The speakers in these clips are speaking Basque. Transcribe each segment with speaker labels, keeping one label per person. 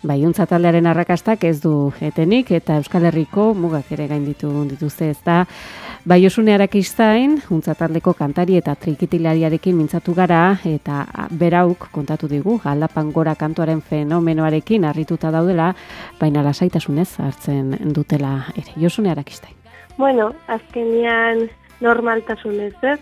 Speaker 1: Baiuntza taldearen arrakastak ez du etenik eta Euskal Herriko mugak ere gainditu dituzte ez da. Bai osune arakistain, untza taldeko kantari eta trikitilariarekin mintzatu gara eta berauk kontatu digu, aldapan gora kantuaren fenomenoarekin harrituta daudela, baina lasaitasunez hartzen dutela ere. Josune arakistain.
Speaker 2: Bueno, azkenian normaltasunez ez,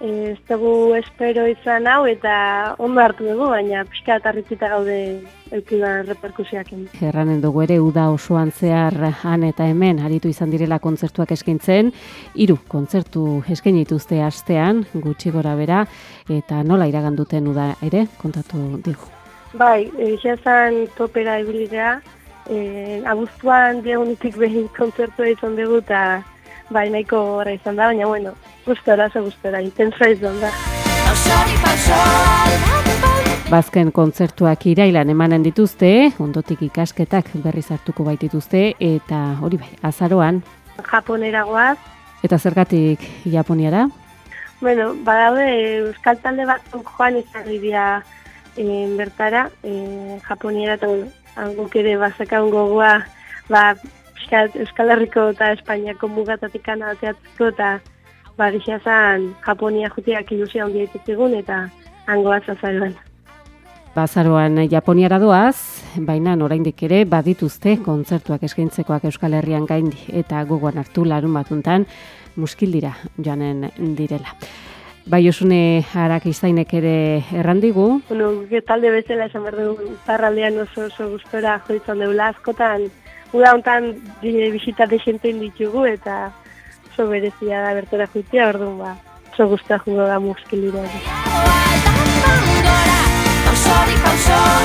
Speaker 2: ez dugu espero izan hau eta ondo hartu dugu, baina pixka eta gaude eukila reperkusiak.
Speaker 1: Erranen dugu ere, uda osoan zehar han eta hemen, aritu izan direla kontzertuak eskintzen, hiru kontzertu eskenituzte astean, gutxi gora bera, eta nola iragan duten uda ere, kontatu digu.
Speaker 2: Bai, egizan topera ibilidea, e, abuztuan diagunitik behin kontzertua izan dugu, eta bai nahiko horra izan da, baina bueno, gustora, ze gustora, intensa izan da.
Speaker 1: Bazken kontzertuak irailan emanen dituzte, ondotik ikasketak berri hartuko baitituzte, eta hori bai, azaroan.
Speaker 2: Japonera goaz.
Speaker 1: Eta zergatik Japoniara?
Speaker 2: Bueno, badaude, Euskal Talde bat joan izan dira e, bertara, e, Japoniera, eta guk ere bazakaun gogoa, ba, Euskal Herriko eta Espainiako mugatatik anateatzeko eta bagixia zan Japonia jutiak ilusia hondi dituztegun eta hangoaz azaroan.
Speaker 1: Bazaroan Japoniara doaz, baina oraindik ere badituzte kontzertuak eskaintzekoak Euskal Herrian gaindi eta gogoan hartu larun batuntan muskildira joanen direla. Bai osune harak izainek ere errandigu.
Speaker 2: Bueno, talde bezala esan behar dugu, parraldean oso oso gustora joitzan deula askotan, uda hontan bisita de xente ditugu eta oso berezia da bertora jutia, orduan ba, oso guztia jugo da muskilira. Pausorik, pausorik,